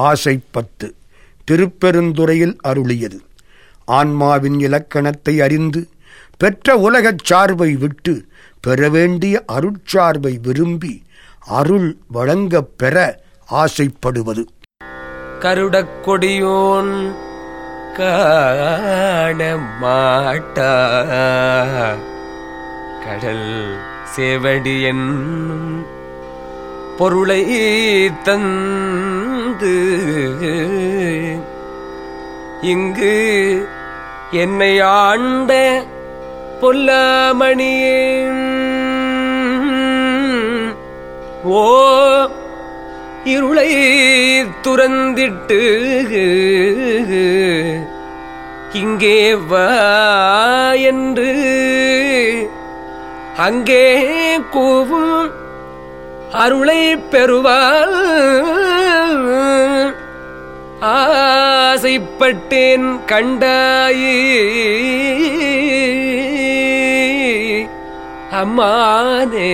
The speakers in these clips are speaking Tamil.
ஆசைப்பத்து திருப்பெருந்துறையில் அருளியது. ஆன்மாவின் இலக்கணத்தை அறிந்து பெற்ற உலகச் சார்பை விட்டு பெற வேண்டிய அருட்சார்பை விரும்பி அருள் வழங்கப் பெற ஆசைப்படுவது. கருடக் கொடியோன் காண மாட்டா. கடல் சேவடி என்னும் பொருளை வந்து இங்கு என்னை ஆண்ட பொல்லாமணியே. ஓ இருளை துறந்திட்டு இங்கே வா என்று அங்கே கூவும் அருளை பெறுவாள். ஆசைப்பட்டேன் கண்டாயே. அம்மானே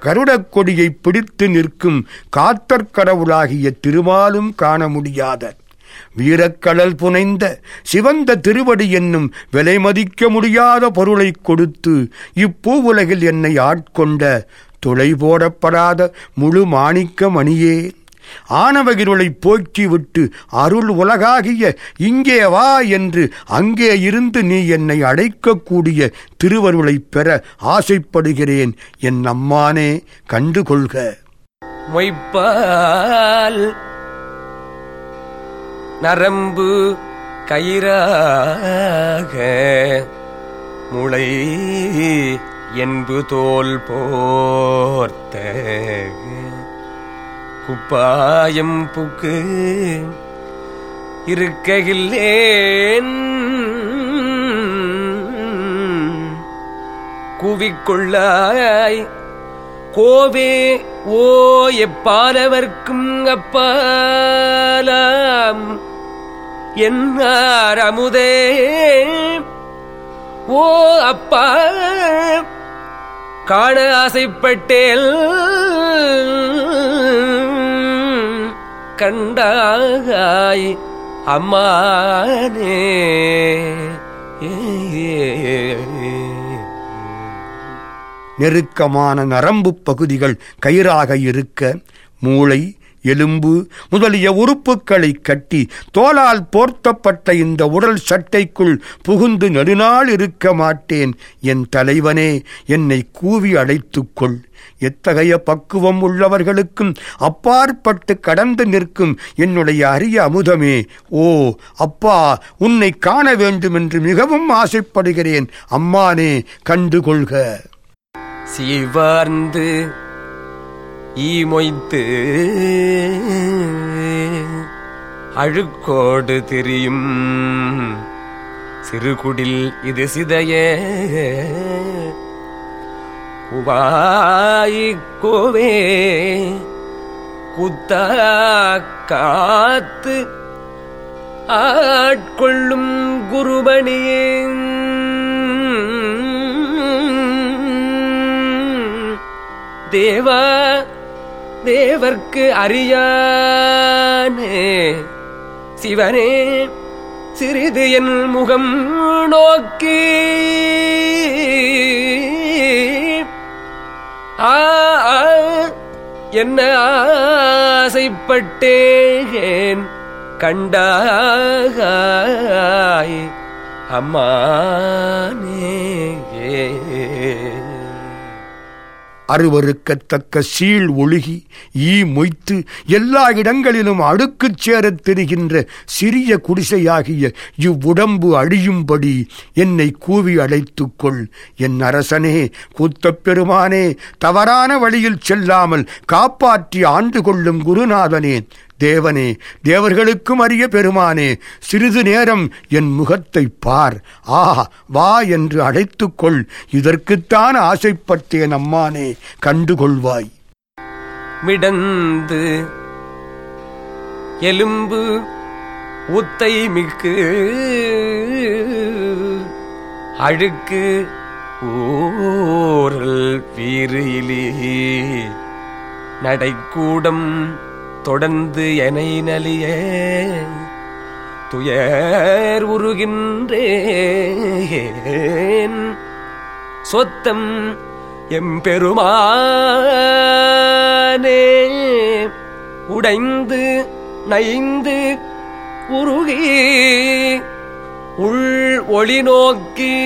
கருடக் கொடியை பிடித்து நிற்கும் காத்தற்கடவுளாகிய திருவாலும் திருமாலும் காண முடியாத வீரக்கடல் புனைந்த சிவந்த திருவடி என்னும் விலை மதிக்க முடியாத பொருளைக் கொடுத்து இப்பூவுலகில் என்னை ஆட்கொண்ட துளை போடப்படாத முழு மாணிக்க மணியே ஆணவகிருளை போக்கிவிட்டு அருள் உலகாகிய இங்கே வா என்று அங்கே இருந்து நீ என்னை அழைக்கக்கூடிய திருவருளைப் பெற ஆசைப்படுகிறேன். என் அம்மானே கண்டுகொள்க. மொய்ப்பால் நரம்பு கயிறாக முளை என்பு தோல் போர்த்த. குப்பாயம் புக்கு இருக்ககில்லேன் கூவிக்கொள்ளாய். கோவே ஓ எப்பாலவர்க்கும் அப்பாலாம். என்னார் அமுதே. ஓ அப்பால் காண ஆசைப்பட்டேல். கண்டாய் அம்மானே. நெருக்கமான நரம்புப் பகுதிகள் கயிறாக இருக்க மூளை எலும்பு முதலிய உறுப்புகளை கட்டி தோலால் போர்த்தப்பட்ட இந்த உடல் சட்டைக்குள் புகுந்து நெடுநாள் இருக்க மாட்டேன். என் தலைவனே என்னை கூவி அழைத்துக்கொள் எத்தகைய பக்குவம் உள்ளவர்களுக்கும் அப்பாற்பட்டு கடந்து நிற்கும் என்னுடைய அரிய அமுதமே. ஓ அப்பா உன்னை காண வேண்டும் என்று மிகவும் ஆசைப்படுகிறேன். அம்மானே கண்டுகொள்க. சீவார்ந்து ஈமொய்த்து அழுக்கோடு திரியும் சிறுகுடில் இது சிதையே. கோவே குத்த காத்து ஆட்கொள்ளும் குருபணியே. தேவா தேவர்க்கு அறியானே. சிவனே சிறிது என் முகம் நோக்கி. ஆ என்ன ஆசைப்பட்டேன்? கண்டாய் அம்மானே. அருவருக்கத்தக்க சீழ் ஒழுகி ஈ மொய்த்து எல்லா இடங்களிலும் அடுக்குச் சேரத் தெரிகின்ற சிறிய குடிசையாகிய இவ்வுடம்பு அழியும்படி என்னை கூவி அழைத்துக்கொள் என் அரசனே கூத்தப் பெருமானே தவறான வழியில் செல்லாமல் காப்பாற்றி ஆண்டு கொள்ளும் குருநாதனே தேவனே தேவர்களுக்கும் அரிய பெருமானே சிறிது நேரம் என் முகத்தை பார். ஆ வா என்று அழைத்துக்கொள். இதற்குத்தான் ஆசைப்பட்டேன் அம்மானே கண்டுகொள்வாய். மிடந்து எலும்பு உத்தை மிக்கு அழுக்கு ஊரல் வீரிலே நடைக்கூடம் தொடர்ந்து எனை நலிய. துயர் உருகின்றேன். சொத்தம் எம்பெருமானே உடைந்து நைந்து உருகி உள் ஒளி நோக்கி.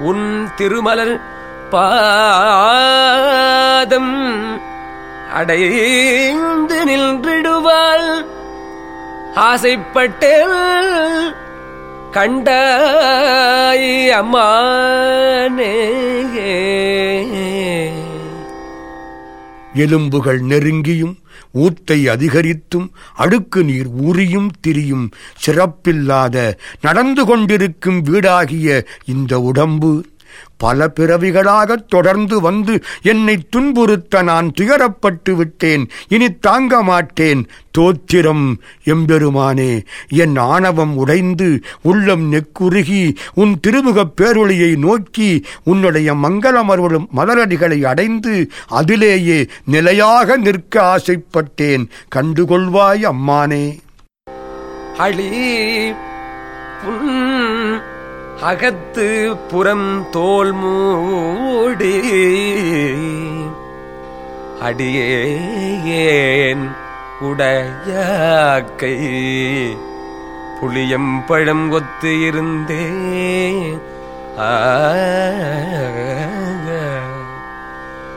உன் திருமலர் பாதம் அடைந்து நின்றிடுவாள். ஆசைப்பட்டேன் கண்டாய் அம்மானே எலும்புகள் நெருங்கியும் ஊத்தை அதிகரித்தும் அடுக்கு நீர் ஊறியும் திரியும் சிறப்பில்லாத நடந்து கொண்டிருக்கும் வீடாகிய இந்த உடம்பு பல பிறவிகளாகத் தொடர்ந்து வந்து என்னை துன்புறுத்த நான் துயரப்பட்டு விட்டேன். இனி தாங்க மாட்டேன். தோத்திரம் எம்பெருமானே என் ஆணவம் உடைந்து உள்ளம் நெக்குருகி உன் திருமுகப் பேரொளியை நோக்கி உன்னுடைய மங்களமருளும் மலரடிகளை அடைந்து அதிலேயே நிலையாக நிற்க ஆசைப்பட்டேன். கண்டுகொள்வாய் அம்மானே. அழி புன் அகத்து புறம் தோல் மூடி. அடியேன் உடையாக்கை? புளியம்பழம் ஒத்து இருந்தே.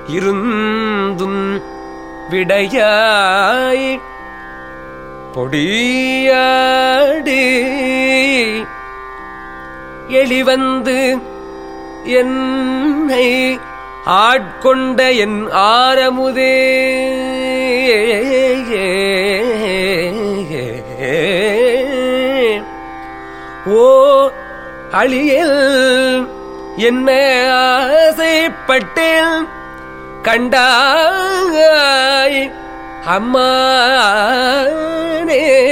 இருந்தும் விடையாய் பொடியாடி. எளிவந்து என்னை ஆட்கொண்ட என் ஆரமுதே. ஓ அழியல் என்ன ஆசைப்பட்டேன். கண்டாய் அம்மானே.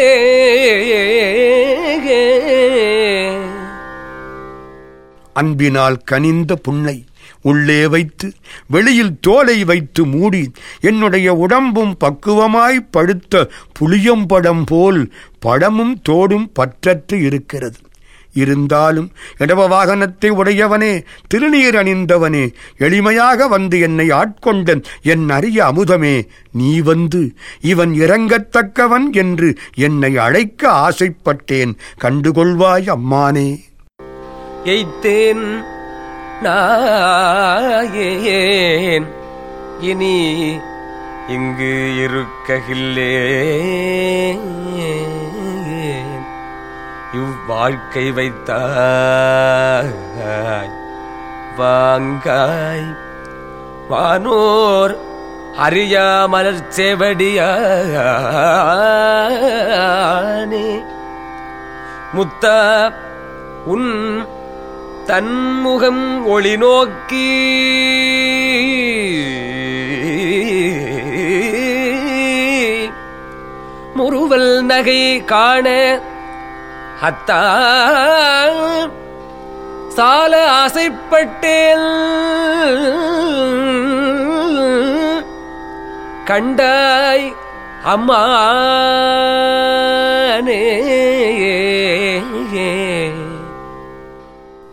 அன்பினால் கனிந்த புண்ணை உள்ளே வைத்து வெளியில் தோலை வைத்து மூடி என்னுடைய உடம்பும் பக்குவமாய் படுத்த புளியம்படம் போல் படமும் தோடும் பற்றற்று இருக்கிறது. இருந்தாலும் இடவ வாகனத்தை உடையவனே திருநீர் அணிந்தவனே எளிமையாக வந்து என்னை ஆட்கொண்ட என் அரிய அமுதமே நீ வந்து இவன் இறங்கத்தக்கவன் என்று என்னை அழைக்க ஆசைப்பட்டேன். கண்டுகொள்வாய் அம்மானே. எய்த்தேன் நாயேன். இனி இங்கு இருக்ககில்லே இவ்வாழ்க்கை வைத்தாய் வாங்காய். வானோர் அறியாமலர் செவடியானே. முத்தா உன் தன்முகம் ஒளி நோக்கி. முறுவல் நகை காண அத்தா சால ஆசைப்பட்டேல். கண்டாய் அம்மானே.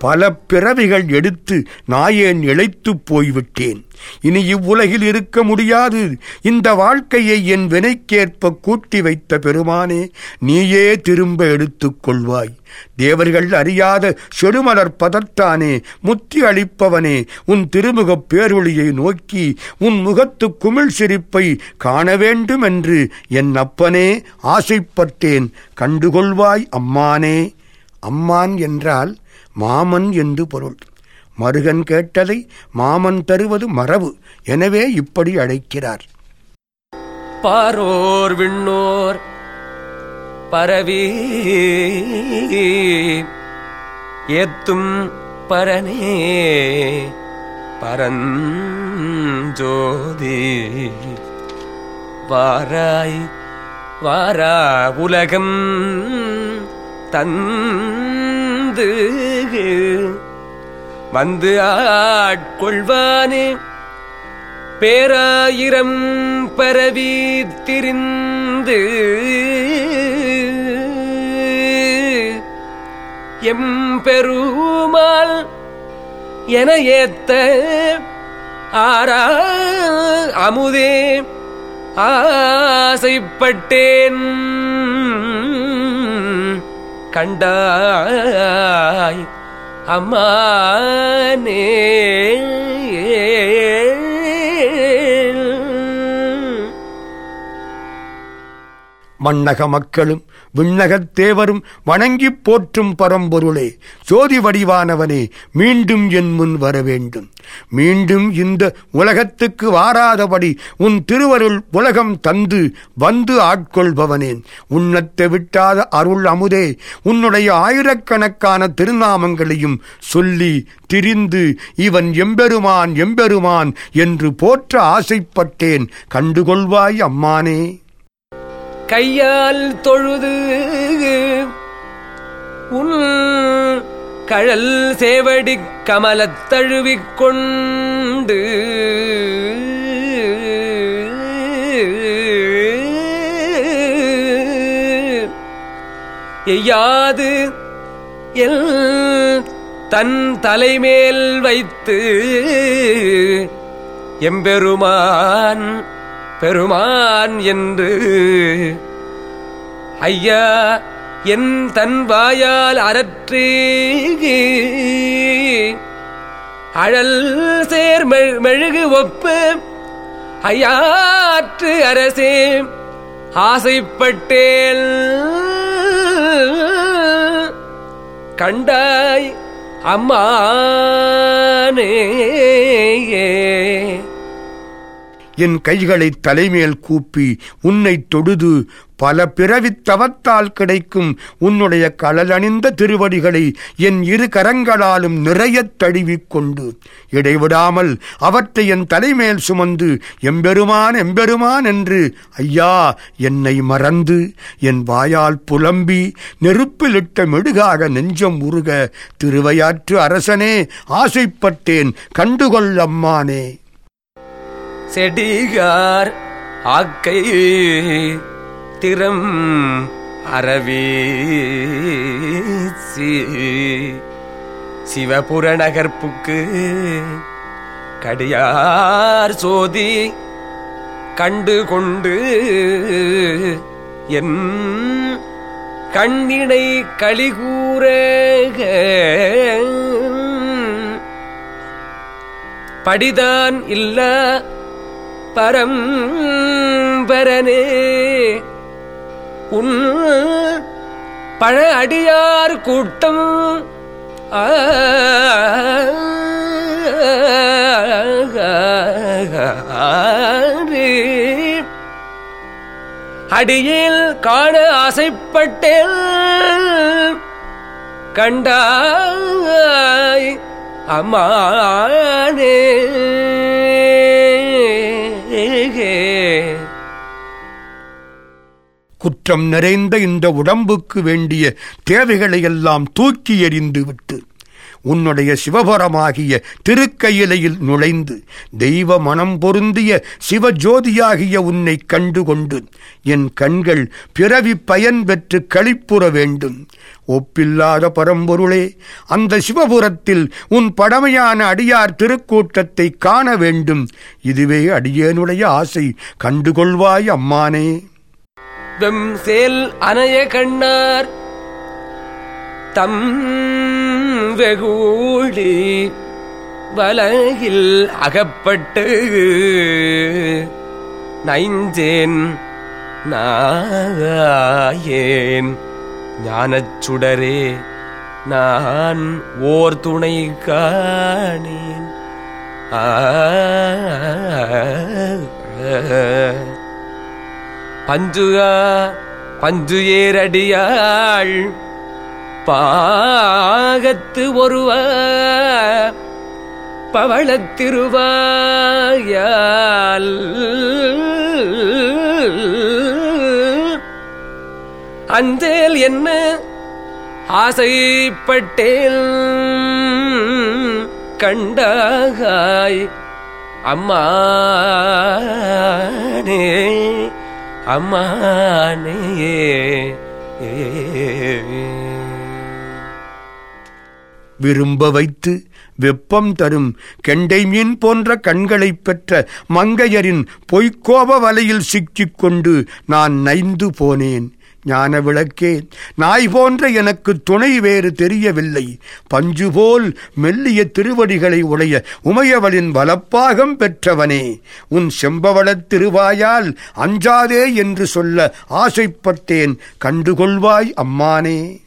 பல பிறவிகள் எடுத்து நாயேன் இழைத்துப் போய்விட்டேன். இனி இவ்வுலகில் இருக்க முடியாது. இந்த வாழ்க்கையை என் வினைக்கேற்ப கூட்டி வைத்த பெருமானே நீயே திரும்ப எடுத்துக் கொள்வாய். தேவர்கள் அறியாத செடுமலர் பதத்தானே முத்தி அளிப்பவனே உன் திருமுகப் பேரொளியை நோக்கி உன் முகத்து குமிழ் சிரிப்பை காண வேண்டும் என்று என் அப்பனே ஆசைப்பட்டேன். கண்டுகொள்வாய் அம்மானே. அம்மான் என்றால் மாமன் என்று பொருள். மருகன் கேட்டதை மாமன் தருவது மரபு. எனவே இப்படி அழைக்கிறார். பாரோர் விண்ணோர் பரவி ஏத்தும் பரனே பரஞ்சோதி. வாராய் வாரா உலகம் தந்து வந்து ஆட்கொள்வானே. பேராயிரம் பரவி திரிந்து எம்பெருமாள் என ஏத்த ஆரா அமுதே ஆசைப்பட்டேன். கண்டாய் அம்மானே. மன்னக மக்களும் விண்ணகத் தேவரும் வணங்கிப் போற்றும் பரம்பொருளே. சோதி வடிவானவனே மீண்டும் என் முன் வர வேண்டும் மீண்டும் இந்த உலகத்துக்கு வாராதபடி உன் திருவருள் உலகம் தந்து வந்து ஆட்கொள்பவனேன் உன்னத்தை விட்டாத அருள் அமுதே உன்னுடைய ஆயிரக்கணக்கான திருநாமங்களையும் சொல்லி திரிந்து இவன் எம்பெருமான் எம்பெருமான் என்று போற்ற ஆசைப்பட்டேன். கண்டுகொள்வாய் அம்மானே. கையால் தொழுது உன் கழல் சேவடி கமலத் தழுவிக் எய்யாது எல் தன் தலைமேல் வைத்து எம்பெருமான் பெருமான் என்று. ஐயா என் தன் வாயால் அறற்றி அழல் சேர் மெழுகு ஒப்பு. ஐயாற்று அரசே ஆசைப்பட்டேல். கண்டாய் அம்மானே என் கைகளை தலைமேல் கூப்பி உன்னை தொழுது பல பிறவித் தவத்தால் கிடைக்கும் உன்னுடைய கலலணிந்த திருவடிகளை என் இரு கரங்களாலும் நிறையத் தழுவிக்கொண்டு இடைவிடாமல் அவற்றை என் தலைமேல் சுமந்து எம்பெருமான் எம்பெருமான் என்று ஐயா என்னை மறந்து என் வாயால் புலம்பி நெருப்பிலிட்ட மெடுகாக நெஞ்சம் உருக திருவையாற்று அரசனே ஆசைப்பட்டேன் கண்டுகொள்ளம்மானே செடிகார் ஆக்கை திறம் அறவீசி. சிவபுர நகர்ப்புக்கு கடியார் சோதி கண்டு கொண்டு என் கண்ணினை களிகூற படிதான் இல்ல பரம்பரனே. உன் பழ அடியார் கூட்டம் அடியில் காண ஆசைப்பட்டேன் கண்டாய் அம்மானே குற்றம் நிறைந்த இந்த உடம்புக்கு வேண்டிய தேவைகளையெல்லாம் தூக்கி எறிந்து விட்டு உன்னுடைய சிவபரமாகிய திருக்கையிலையில் நுழைந்து தெய்வ மனம் பொருந்திய சிவஜோதியாகிய உன்னை கண்டுகொண்டு என் கண்கள் பிறவி பயன் பெற்று களிப்புற வேண்டும். ஒப்பில்லாத பரம்பொருளே அந்த சிவபுரத்தில் உன் படமையான அடியார் திருக்கூட்டத்தை காண வேண்டும். இதுவே அடியேனுடைய ஆசை. கண்டுகொள்வாய் அம்மானே. வெம் சேல் அனைய கண்ணார். தம் வெகூழி வலகில் அகப்பட்டு நைஞ்சேன் நாயேன் ஞானச்சுடரே நான் ஓர் துணை காணேன். ஆ. பஞ்சு பஞ்சு ஏரடியாள் பாகத்து ஒருவ பவளத்திருவாயால் அஞ்சேல் என்ன ஆசைப்பட்டேன் கண்டாய் அம்மானே. அம்மானே விரும்ப வைத்து வெப்பம் தரும் கெண்டை மீன் போன்ற கண்களைப் பெற்ற மங்கையரின் பொய்க்கோப வலையில் சிக்கிக் கொண்டு நான் நைந்து போனேன். ஞான விளக்கே நாய் போன்ற எனக்கு துணை வேறு தெரியவில்லை. பஞ்சு போல் மெல்லிய திருவடிகளை உடைய உமையவளின் வலப்பாகம் பெற்றவனே. உன் செம்பவளத் திருவாயால் அஞ்சாதே என்று சொல்ல ஆசைப்பட்டேன். கண்டுகொள்வாய் அம்மானே.